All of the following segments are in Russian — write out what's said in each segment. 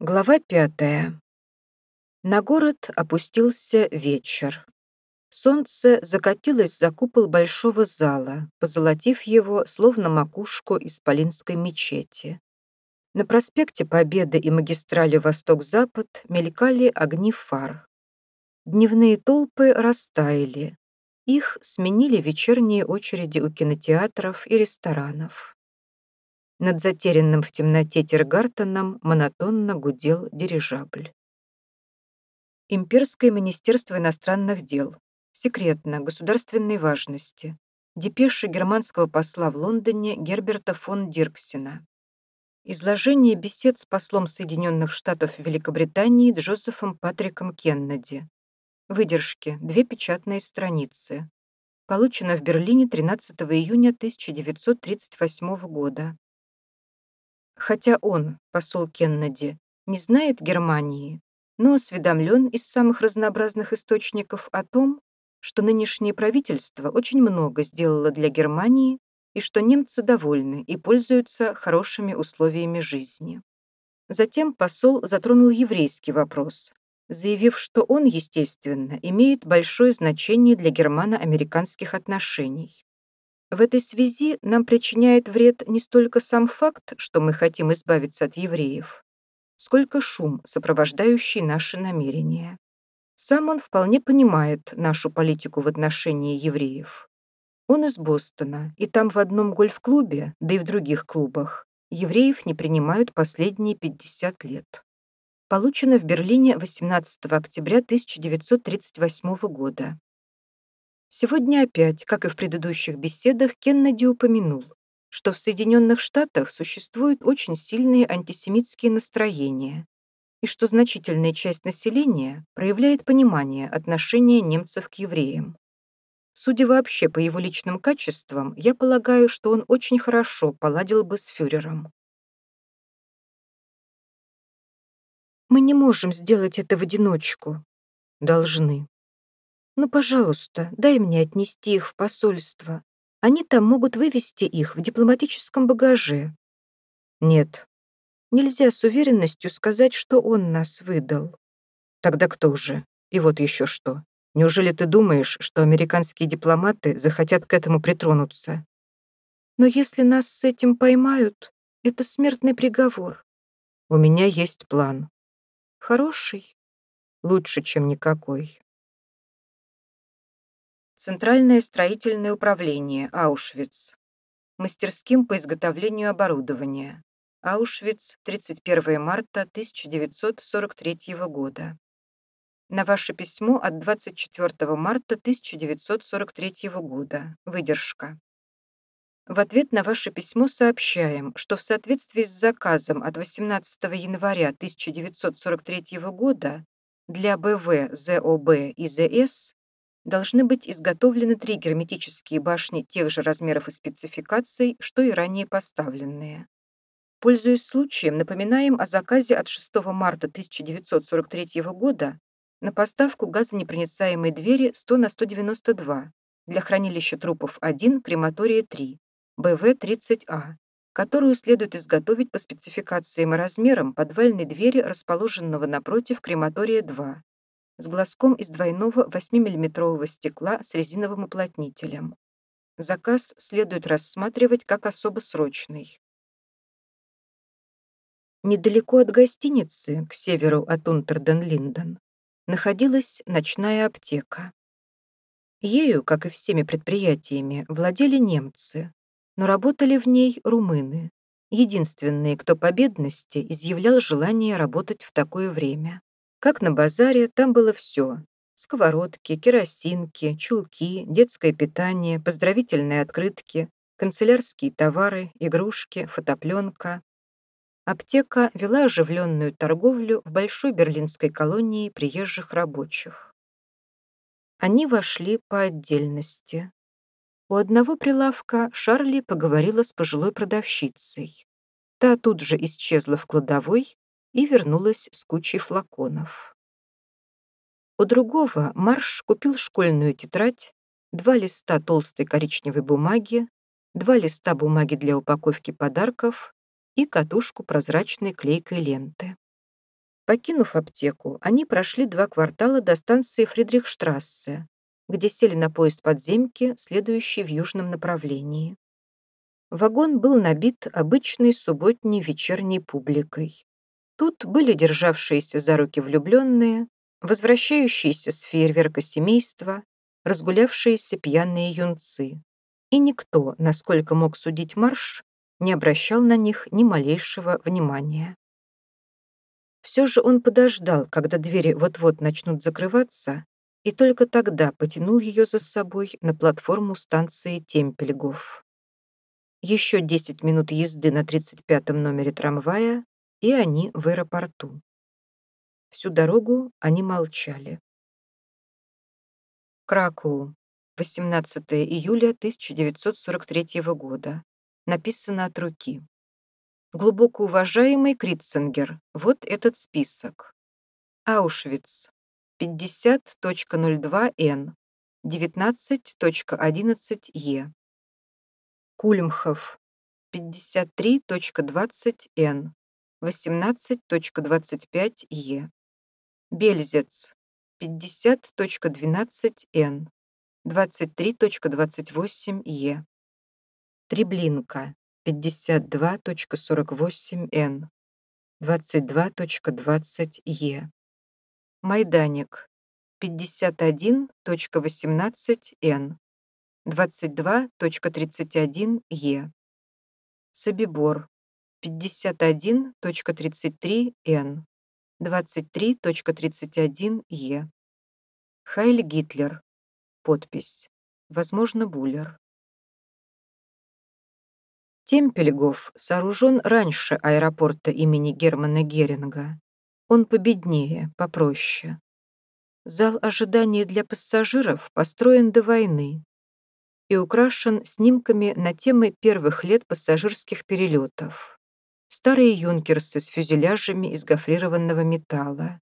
Глава пятая. На город опустился вечер. Солнце закатилось за купол большого зала, позолотив его, словно макушку исполинской мечети. На проспекте Победы и магистрали Восток-Запад мелькали огни фар. Дневные толпы растаяли. Их сменили вечерние очереди у кинотеатров и ресторанов. Над затерянным в темноте Тиргартеном монотонно гудел дирижабль. Имперское министерство иностранных дел. Секретно, государственной важности. Депеши германского посла в Лондоне Герберта фон Дирксена. Изложение бесед с послом Соединенных Штатов Великобритании Джозефом Патриком Кеннеди. Выдержки. Две печатные страницы. Получено в Берлине 13 июня 1938 года. Хотя он, посол Кеннеди, не знает Германии, но осведомлен из самых разнообразных источников о том, что нынешнее правительство очень много сделало для Германии и что немцы довольны и пользуются хорошими условиями жизни. Затем посол затронул еврейский вопрос, заявив, что он, естественно, имеет большое значение для германо-американских отношений. В этой связи нам причиняет вред не столько сам факт, что мы хотим избавиться от евреев, сколько шум, сопровождающий наши намерения. Сам он вполне понимает нашу политику в отношении евреев. Он из Бостона, и там в одном гольф-клубе, да и в других клубах, евреев не принимают последние 50 лет. Получено в Берлине 18 октября 1938 года. Сегодня опять, как и в предыдущих беседах, Кеннеди упомянул, что в Соединенных Штатах существуют очень сильные антисемитские настроения и что значительная часть населения проявляет понимание отношения немцев к евреям. Судя вообще по его личным качествам, я полагаю, что он очень хорошо поладил бы с фюрером. Мы не можем сделать это в одиночку. Должны. Ну, пожалуйста, дай мне отнести их в посольство. Они там могут вывести их в дипломатическом багаже. Нет. Нельзя с уверенностью сказать, что он нас выдал. Тогда кто же? И вот еще что. Неужели ты думаешь, что американские дипломаты захотят к этому притронуться? Но если нас с этим поймают, это смертный приговор. У меня есть план. Хороший. Лучше, чем никакой. Центральное строительное управление, Аушвиц. Мастерским по изготовлению оборудования. Аушвиц, 31 марта 1943 года. На ваше письмо от 24 марта 1943 года. Выдержка. В ответ на ваше письмо сообщаем, что в соответствии с заказом от 18 января 1943 года для БВ, ЗОБ и ЗС должны быть изготовлены три герметические башни тех же размеров и спецификаций, что и ранее поставленные. Пользуясь случаем, напоминаем о заказе от 6 марта 1943 года на поставку газонепроницаемой двери 100 на 192 для хранилища трупов 1, крематория 3, БВ-30А, которую следует изготовить по спецификациям и размерам подвальной двери, расположенного напротив крематория 2, с глазком из двойного 8-мм стекла с резиновым уплотнителем. Заказ следует рассматривать как особо срочный. Недалеко от гостиницы, к северу от Унтерден-Линден, находилась ночная аптека. Ею, как и всеми предприятиями, владели немцы, но работали в ней румыны, единственные, кто по бедности изъявлял желание работать в такое время. Как на базаре, там было все. Сковородки, керосинки, чулки, детское питание, поздравительные открытки, канцелярские товары, игрушки, фотопленка. Аптека вела оживленную торговлю в большой берлинской колонии приезжих рабочих. Они вошли по отдельности. У одного прилавка Шарли поговорила с пожилой продавщицей. Та тут же исчезла в кладовой, и вернулась с кучей флаконов. У другого Марш купил школьную тетрадь, два листа толстой коричневой бумаги, два листа бумаги для упаковки подарков и катушку прозрачной клейкой ленты. Покинув аптеку, они прошли два квартала до станции Фридрихштрассе, где сели на поезд подземки, следующий в южном направлении. Вагон был набит обычной субботней вечерней публикой. Тут были державшиеся за руки влюбленные, возвращающиеся с фейерверка семейства, разгулявшиеся пьяные юнцы. И никто, насколько мог судить Марш, не обращал на них ни малейшего внимания. Все же он подождал, когда двери вот-вот начнут закрываться, и только тогда потянул ее за собой на платформу станции Темпельгоф. Еще 10 минут езды на 35-м номере трамвая, и они в аэропорту. Всю дорогу они молчали. Кракоу, 18 июля 1943 года. Написано от руки. Глубоко уважаемый Критцингер, вот этот список. Аушвиц, 50.02Н, 19.11Е. Кульмхов, 53.20Н, 18.25Е. Бельзец, 50.12Н, 23.28Е. Треблинка, 52.48Н, 22.20Е. Майданик, 51.18Н, 22.31Е. Собибор, 51.33Н, 23.31Е. Хайль Гитлер. Подпись. Возможно, Буллер. Темпельгоф сооружен раньше аэропорта имени Германа Геринга. Он победнее, попроще. Зал ожидания для пассажиров построен до войны и украшен снимками на темы первых лет пассажирских перелетов. Старые юнкерсы с фюзеляжами из гофрированного металла.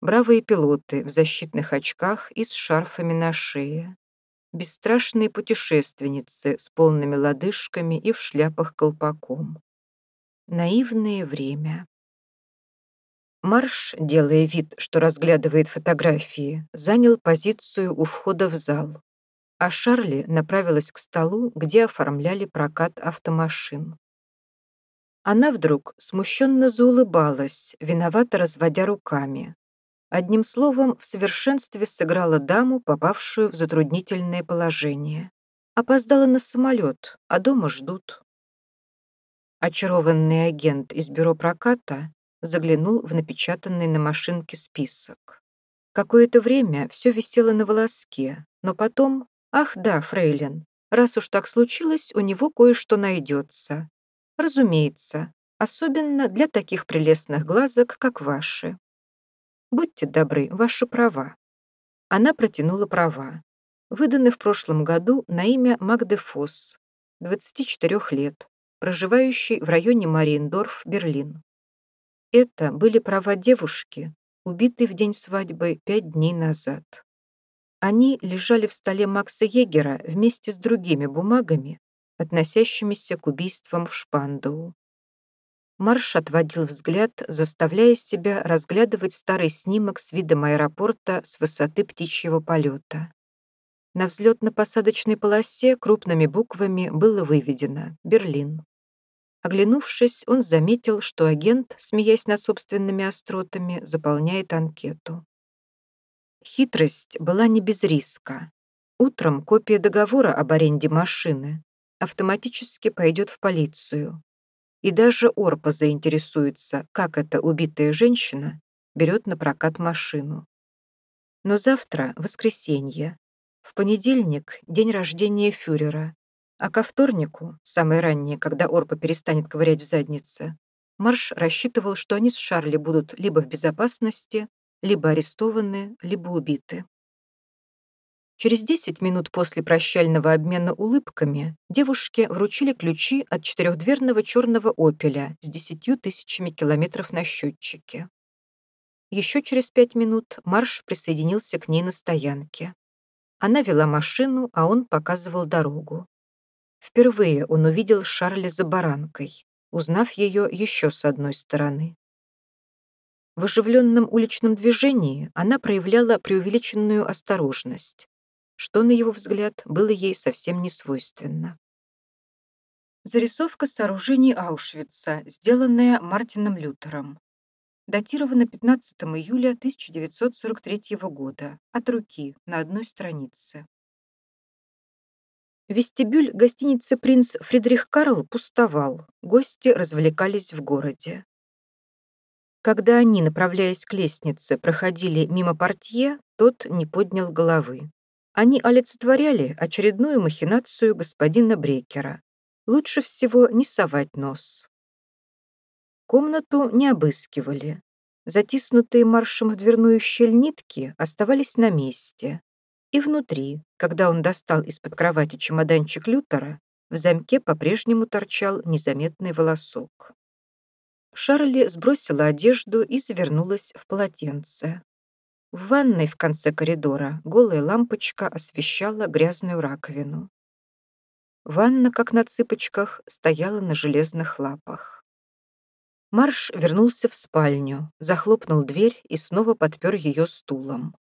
Бравые пилоты в защитных очках и с шарфами на шее бесстрашные путешественницы с полными лодыжками и в шляпах колпаком. Наивное время. Марш, делая вид, что разглядывает фотографии, занял позицию у входа в зал, а Шарли направилась к столу, где оформляли прокат автомашин. Она вдруг смущенно заулыбалась, виновато разводя руками, Одним словом, в совершенстве сыграла даму, попавшую в затруднительное положение. Опоздала на самолет, а дома ждут. Очарованный агент из бюро проката заглянул в напечатанный на машинке список. Какое-то время все висело на волоске, но потом, ах да, фрейлин, раз уж так случилось, у него кое-что найдется. Разумеется, особенно для таких прелестных глазок, как ваши. Будьте добры, ваши права». Она протянула права, выданы в прошлом году на имя Магды Фосс, 24 лет, проживающей в районе Мариендорф, Берлин. Это были права девушки, убитой в день свадьбы пять дней назад. Они лежали в столе Макса Егера вместе с другими бумагами, относящимися к убийствам в Шпандоу. Марш отводил взгляд, заставляя себя разглядывать старый снимок с видом аэропорта с высоты птичьего полета. На взлетно-посадочной полосе крупными буквами было выведено «Берлин». Оглянувшись, он заметил, что агент, смеясь над собственными остротами, заполняет анкету. Хитрость была не без риска. Утром копия договора об аренде машины автоматически пойдет в полицию, и даже Орпа заинтересуется, как эта убитая женщина берет на прокат машину. Но завтра — воскресенье. В понедельник — день рождения фюрера. А ко вторнику, самое раннее, когда Орпа перестанет ковырять в заднице, Марш рассчитывал, что они с Шарли будут либо в безопасности, либо арестованы, либо убиты. Через 10 минут после прощального обмена улыбками девушке вручили ключи от четырехдверного черного «Опеля» с десятью тысячами километров на счетчике. Еще через пять минут Марш присоединился к ней на стоянке. Она вела машину, а он показывал дорогу. Впервые он увидел Шарля за баранкой, узнав ее еще с одной стороны. В оживленном уличном движении она проявляла преувеличенную осторожность, что, на его взгляд, было ей совсем не свойственно. Зарисовка сооружений Аушвица, сделанная Мартином Лютером. Датирована 15 июля 1943 года, от руки, на одной странице. Вестибюль гостиницы «Принц Фридрих Карл» пустовал, гости развлекались в городе. Когда они, направляясь к лестнице, проходили мимо портье, тот не поднял головы. Они олицетворяли очередную махинацию господина Брекера, лучше всего не совать нос. Комнату не обыскивали. Затиснутые маршем в дверную щель нитки оставались на месте. И внутри, когда он достал из-под кровати чемоданчик Лютера, в замке по-прежнему торчал незаметный волосок. Шарли сбросила одежду и завернулась в полотенце. В ванной в конце коридора голая лампочка освещала грязную раковину. Ванна, как на цыпочках, стояла на железных лапах. Марш вернулся в спальню, захлопнул дверь и снова подпер ее стулом.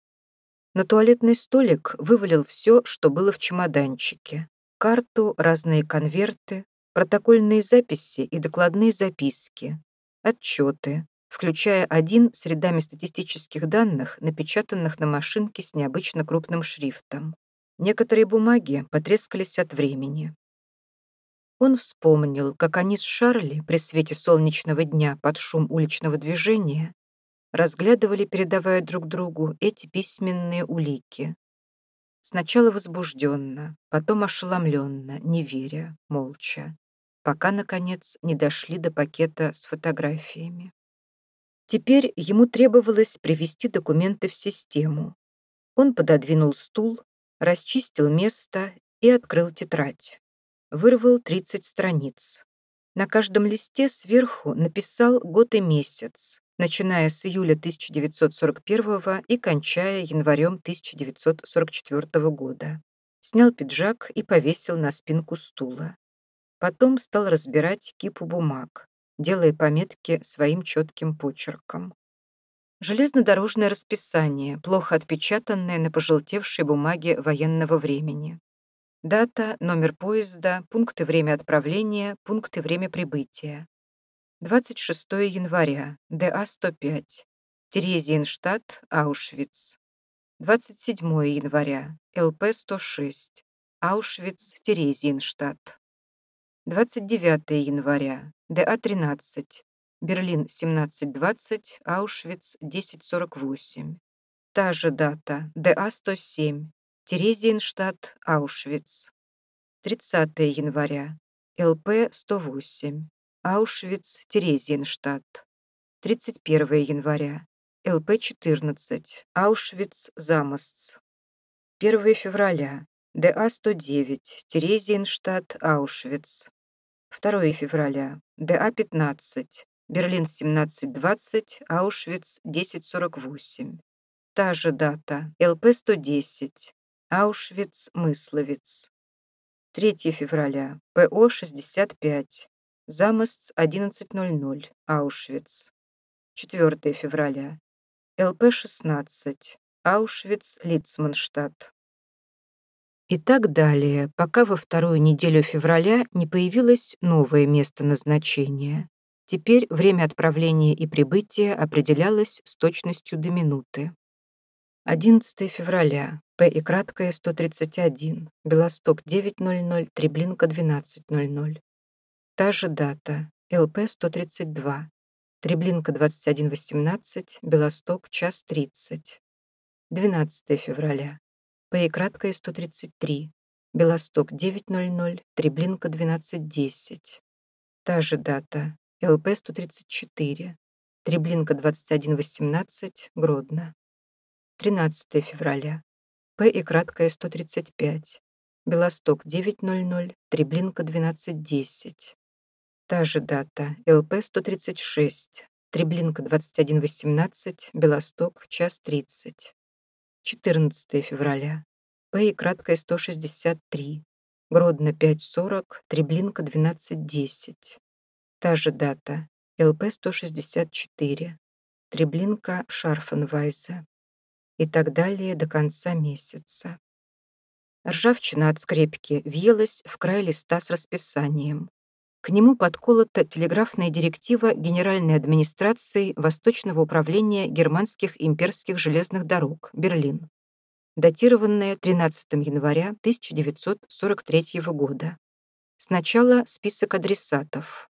На туалетный столик вывалил все, что было в чемоданчике. Карту, разные конверты, протокольные записи и докладные записки, отчеты, включая один с рядами статистических данных, напечатанных на машинке с необычно крупным шрифтом. Некоторые бумаги потрескались от времени. Он вспомнил, как они с Шарли при свете солнечного дня под шум уличного движения разглядывали, передавая друг другу эти письменные улики. Сначала возбужденно, потом ошеломленно, не веря, молча, пока, наконец, не дошли до пакета с фотографиями. Теперь ему требовалось привести документы в систему. Он пододвинул стул, расчистил место и открыл тетрадь. Вырвал 30 страниц. На каждом листе сверху написал год и месяц, начиная с июля 1941 и кончая январем 1944 года. Снял пиджак и повесил на спинку стула. Потом стал разбирать кипу бумаг, делая пометки своим четким почерком. Железнодорожное расписание, плохо отпечатанное на пожелтевшей бумаге военного времени. Дата, номер поезда, пункты время отправления, пункты время прибытия. 26 января, ДА-105, Терезиенштадт, Аушвиц. 27 января, ЛП-106, Аушвиц, Терезиенштадт. 29 января, ДА-13, Берлин 1720, Аушвиц 1048. Та же дата, ДА-107, Терезиенштадт, Аушвиц. 30 января, ЛП-108, Аушвиц, Терезиенштадт. 31 января, ЛП-14, Аушвиц, Замостц. 1 февраля, ДА-109, Терезиенштадт, Аушвиц. 2 февраля, ДА-15, Берлин 1720, Аушвиц 1048. Та же дата, ЛП-110, Аушвиц, Мысловец. 3 февраля, ПО-65, Замостц 11.00, Аушвиц. 4 февраля, ЛП-16, Аушвиц, Лицманштадт и так далее, пока во вторую неделю февраля не появилось новое место назначения. Теперь время отправления и прибытия определялось с точностью до минуты. 11 февраля. П и краткое 131. Белосток 9.00, Треблинка 12.00. Та же дата. ЛП 132. Треблинка 21.18, Белосток час 30. 12 февраля. П и краткое 133. Белосток 9.00, Треблинка 12.10. Та же дата. ЛП 134. Треблинка 21.18, Гродно. 13 февраля. П и краткое 135. Белосток 9.00, Треблинка 12.10. Та же дата. ЛП 136. Треблинка 21.18, Белосток, час 30. 14 февраля. П и краткое 163. Гродно 5.40, Треблинка 12.10. Та же дата. ЛП 164. Треблинка Шарфенвайза. И так далее до конца месяца. Ржавчина от скрепки въелась в край листа с расписанием. К нему подколота телеграфная директива Генеральной администрации Восточного управления германских имперских железных дорог, Берлин, датированная 13 января 1943 года. Сначала список адресатов.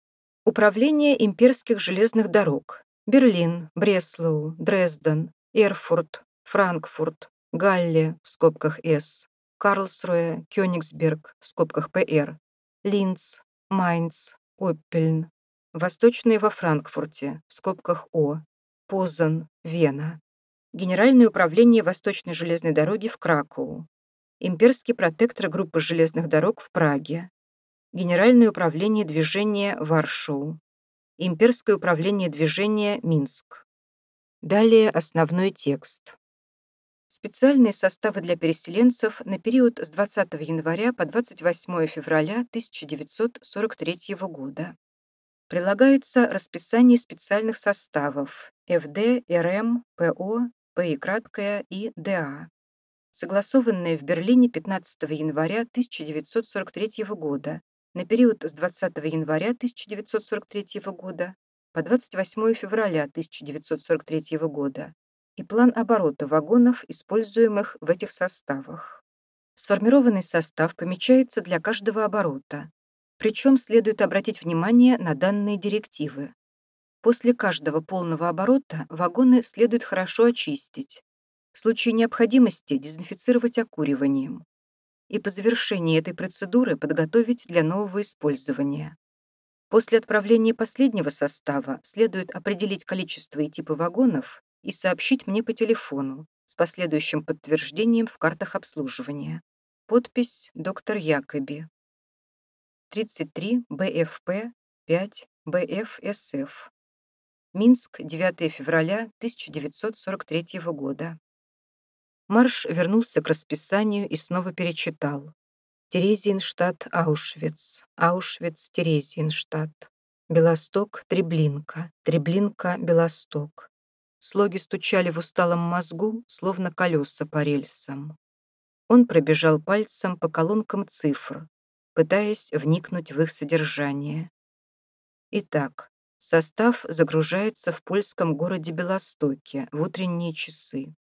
Управление имперских железных дорог. Берлин, Бреслау, Дрезден, Эрфурт, Франкфурт, Галле в скобках С, Карлсруэ, Кёнигсберг в скобках ПР, Линц, Майнц, Оппельн, Восточные во Франкфурте в скобках О, Позан, Вена, Генеральное управление Восточной железной дороги в Кракоу, Имперский протектор группы железных дорог в Праге, Генеральное управление движения Варшоу, Имперское управление движения Минск. Далее основной текст. Специальные составы для переселенцев на период с 20 января по 28 февраля 1943 года. Прилагается расписание специальных составов ФД, РМ, ПО, ПИ краткое и ДА, согласованные в Берлине 15 января 1943 года на период с 20 января 1943 года по 28 февраля 1943 года и план оборота вагонов, используемых в этих составах. Сформированный состав помечается для каждого оборота, причем следует обратить внимание на данные директивы. После каждого полного оборота вагоны следует хорошо очистить, в случае необходимости дезинфицировать окуриванием и по завершении этой процедуры подготовить для нового использования. После отправления последнего состава следует определить количество и типы вагонов и сообщить мне по телефону с последующим подтверждением в картах обслуживания. Подпись «Доктор Якоби». 33 БФП 5 БФСФ. Минск, 9 февраля 1943 года. Марш вернулся к расписанию и снова перечитал. Терезиенштадт, Аушвиц, Аушвиц, Терезиенштадт, Белосток, Треблинка, Треблинка, Белосток, Слоги стучали в усталом мозгу, словно колеса по рельсам. Он пробежал пальцем по колонкам цифр, пытаясь вникнуть в их содержание. Итак, состав загружается в польском городе Белостоке в утренние часы.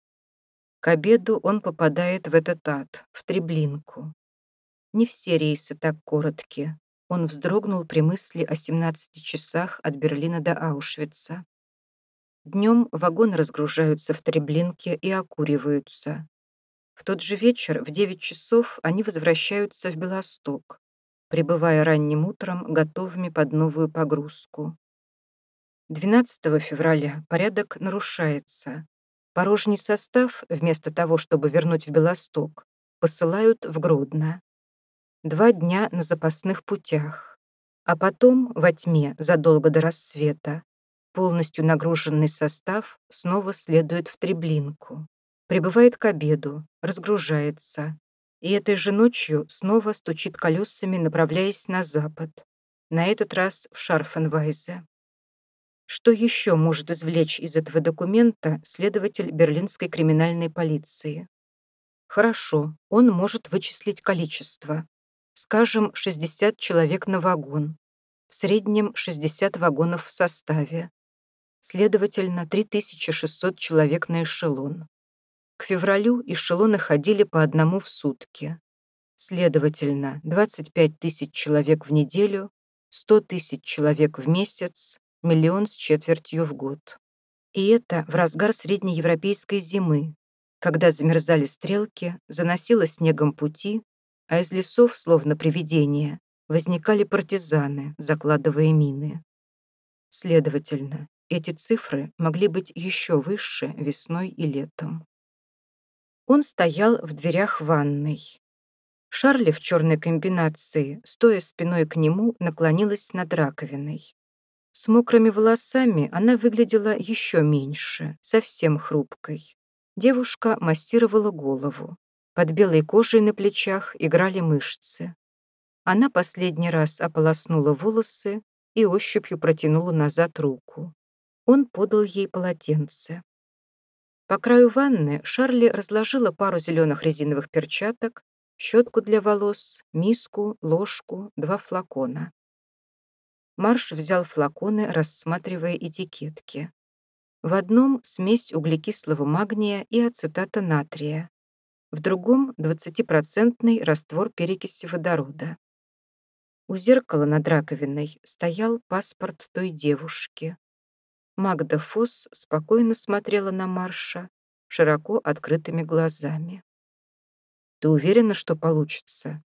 К обеду он попадает в этот ад, в Треблинку. Не все рейсы так короткие. Он вздрогнул при мысли о 17 часах от Берлина до Аушвица. Днем вагоны разгружаются в Треблинке и окуриваются. В тот же вечер в 9 часов они возвращаются в Белосток, прибывая ранним утром готовыми под новую погрузку. 12 февраля порядок нарушается. Порожний состав, вместо того, чтобы вернуть в Белосток, посылают в Гродно. Два дня на запасных путях. А потом, во тьме, задолго до рассвета, Полностью нагруженный состав снова следует в Треблинку. Прибывает к обеду, разгружается. И этой же ночью снова стучит колесами, направляясь на запад. На этот раз в Шарфенвайзе. Что еще может извлечь из этого документа следователь берлинской криминальной полиции? Хорошо, он может вычислить количество. Скажем, 60 человек на вагон. В среднем 60 вагонов в составе следовательно, 3600 человек на эшелон. К февралю эшелоны ходили по одному в сутки. Следовательно, 25 тысяч человек в неделю, 100 тысяч человек в месяц, миллион с четвертью в год. И это в разгар среднеевропейской зимы, когда замерзали стрелки, заносило снегом пути, а из лесов, словно привидения, возникали партизаны, закладывая мины. Следовательно, эти цифры могли быть еще выше весной и летом. Он стоял в дверях ванной. Шарли в черной комбинации, стоя спиной к нему, наклонилась над раковиной. С мокрыми волосами она выглядела еще меньше, совсем хрупкой. Девушка массировала голову. Под белой кожей на плечах играли мышцы. Она последний раз ополоснула волосы и ощупью протянула назад руку. Он подал ей полотенце. По краю ванны Шарли разложила пару зеленых резиновых перчаток, щетку для волос, миску, ложку, два флакона. Марш взял флаконы, рассматривая этикетки. В одном смесь углекислого магния и ацетата натрия, в другом 20% раствор перекиси водорода. У зеркала над раковиной стоял паспорт той девушки. Магда Фосс спокойно смотрела на Марша широко открытыми глазами. «Ты уверена, что получится?»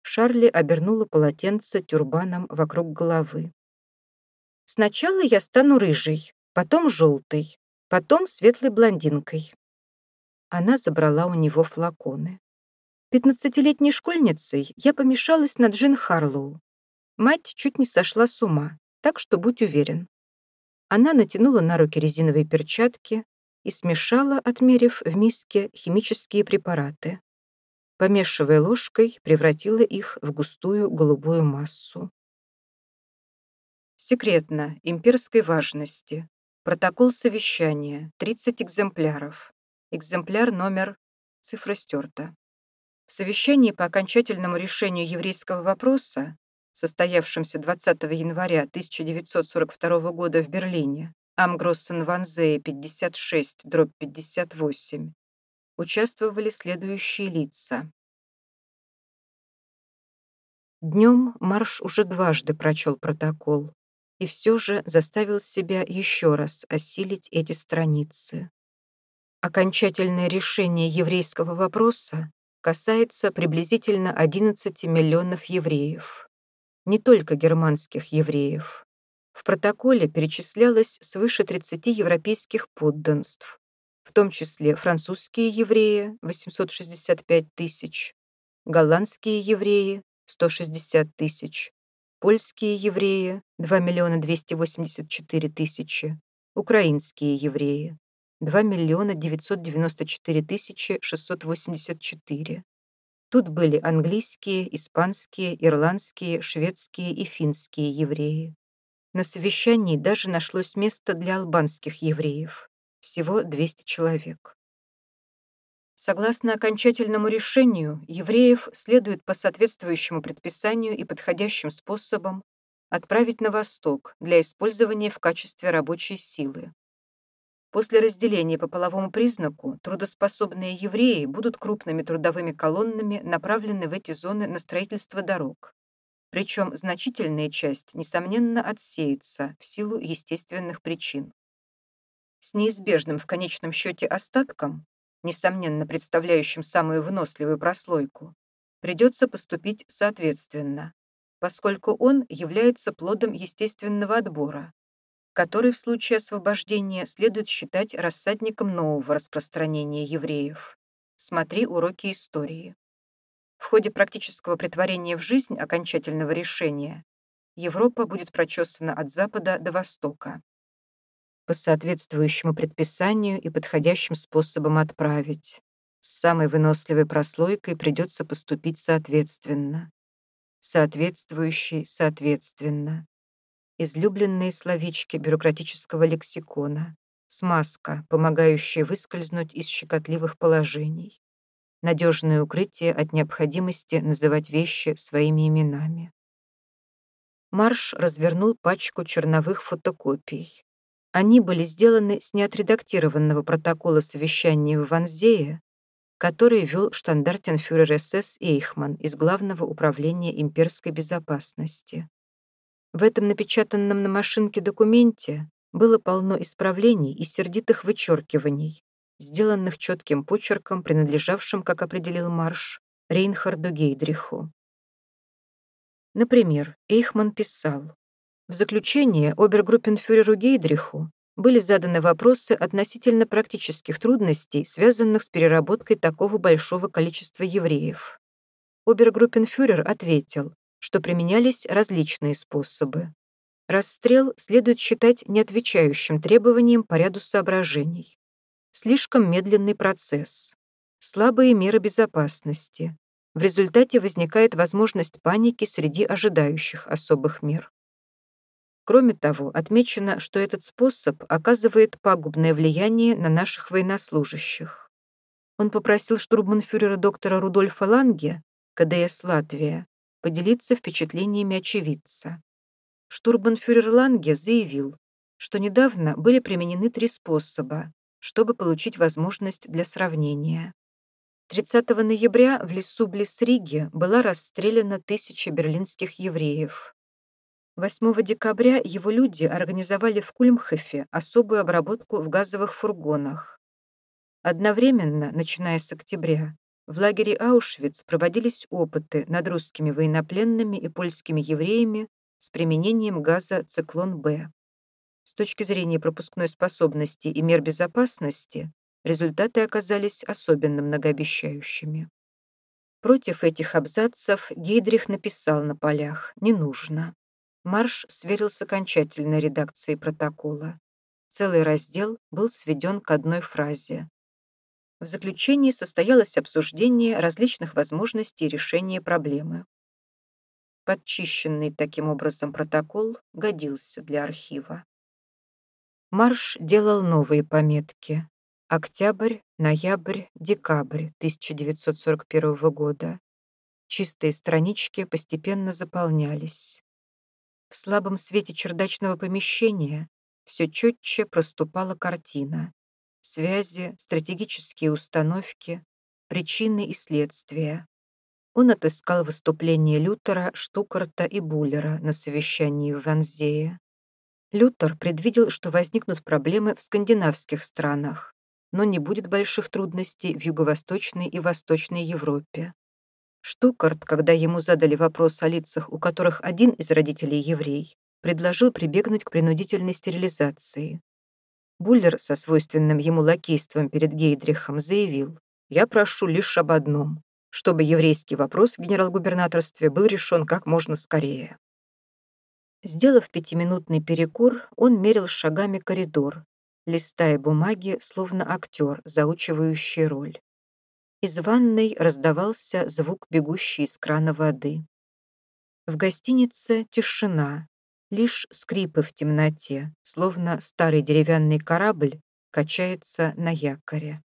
Шарли обернула полотенце тюрбаном вокруг головы. «Сначала я стану рыжей, потом желтой, потом светлой блондинкой». Она забрала у него флаконы. Пятнадцатилетней школьницей я помешалась на Джин Харлоу. Мать чуть не сошла с ума, так что будь уверен. Она натянула на руки резиновые перчатки и смешала, отмерив в миске химические препараты. Помешивая ложкой, превратила их в густую голубую массу. Секретно, имперской важности. Протокол совещания, 30 экземпляров. Экземпляр номер... Цифра стерта. В совещании по окончательному решению еврейского вопроса состоявшемся 20 января 1942 года в Берлине, Амгроссен Ванзее 56, дробь 58, участвовали следующие лица. Днем Марш уже дважды прочел протокол и все же заставил себя еще раз осилить эти страницы. Окончательное решение еврейского вопроса касается приблизительно 11 миллионов евреев не только германских евреев. В протоколе перечислялось свыше 30 европейских подданств, в том числе французские евреи – 865 тысяч, голландские евреи – 160 тысяч, польские евреи – 2 миллиона 284 тысячи, украинские евреи – 2 миллиона 994 тысячи 684. Тут были английские, испанские, ирландские, шведские и финские евреи. На совещании даже нашлось место для албанских евреев. Всего 200 человек. Согласно окончательному решению, евреев следует по соответствующему предписанию и подходящим способам отправить на восток для использования в качестве рабочей силы. После разделения по половому признаку трудоспособные евреи будут крупными трудовыми колоннами направлены в эти зоны на строительство дорог. Причем значительная часть, несомненно, отсеется в силу естественных причин. С неизбежным в конечном счете остатком, несомненно представляющим самую выносливую прослойку, придется поступить соответственно, поскольку он является плодом естественного отбора, который в случае освобождения следует считать рассадником нового распространения евреев. Смотри уроки истории. В ходе практического притворения в жизнь окончательного решения Европа будет прочесана от запада до востока. По соответствующему предписанию и подходящим способом отправить. С самой выносливой прослойкой придется поступить соответственно. Соответствующий, соответственно излюбленные словечки бюрократического лексикона, смазка, помогающая выскользнуть из щекотливых положений, надежное укрытие от необходимости называть вещи своими именами. Марш развернул пачку черновых фотокопий. Они были сделаны с неотредактированного протокола совещания в Ванзее, который вел штандартенфюрер СС Эйхман из Главного управления имперской безопасности. В этом напечатанном на машинке документе было полно исправлений и сердитых вычеркиваний, сделанных четким почерком, принадлежавшим, как определил Марш, Рейнхарду Гейдриху. Например, Эйхман писал, в заключение обергруппенфюреру Гейдриху были заданы вопросы относительно практических трудностей, связанных с переработкой такого большого количества евреев. Обергруппенфюрер ответил, что применялись различные способы. Расстрел следует считать неотвечающим требованиям по ряду соображений. Слишком медленный процесс. Слабые меры безопасности. В результате возникает возможность паники среди ожидающих особых мер. Кроме того, отмечено, что этот способ оказывает пагубное влияние на наших военнослужащих. Он попросил штурманфюрера доктора Рудольфа Ланге, КДС Латвия, поделиться впечатлениями очевидца. Штурманфюрер Ланге заявил, что недавно были применены три способа, чтобы получить возможность для сравнения. 30 ноября в лесу близ Риги была расстреляна тысяча берлинских евреев. 8 декабря его люди организовали в Кульмхофе особую обработку в газовых фургонах. Одновременно, начиная с октября, в лагере Аушвиц проводились опыты над русскими военнопленными и польскими евреями с применением газа «Циклон-Б». С точки зрения пропускной способности и мер безопасности, результаты оказались особенно многообещающими. Против этих абзацев Гейдрих написал на полях «Не нужно». Марш сверил с окончательной редакцией протокола. Целый раздел был сведен к одной фразе. В заключении состоялось обсуждение различных возможностей решения проблемы. Подчищенный таким образом протокол годился для архива. Марш делал новые пометки. Октябрь, ноябрь, декабрь 1941 года. Чистые странички постепенно заполнялись. В слабом свете чердачного помещения все четче проступала картина. Связи, стратегические установки, причины и следствия. Он отыскал выступления Лютера, Штукарта и Буллера на совещании в Ванзее. Лютер предвидел, что возникнут проблемы в скандинавских странах, но не будет больших трудностей в Юго-Восточной и Восточной Европе. Штукарт, когда ему задали вопрос о лицах, у которых один из родителей еврей, предложил прибегнуть к принудительной стерилизации. Буллер со свойственным ему лакейством перед Гейдрихом заявил, «Я прошу лишь об одном, чтобы еврейский вопрос в генерал-губернаторстве был решен как можно скорее». Сделав пятиминутный перекур, он мерил шагами коридор, листая бумаги, словно актер, заучивающий роль. Из ванной раздавался звук бегущей из крана воды. В гостинице тишина, лишь скрипы в темноте, словно старый деревянный корабль качается на якоре.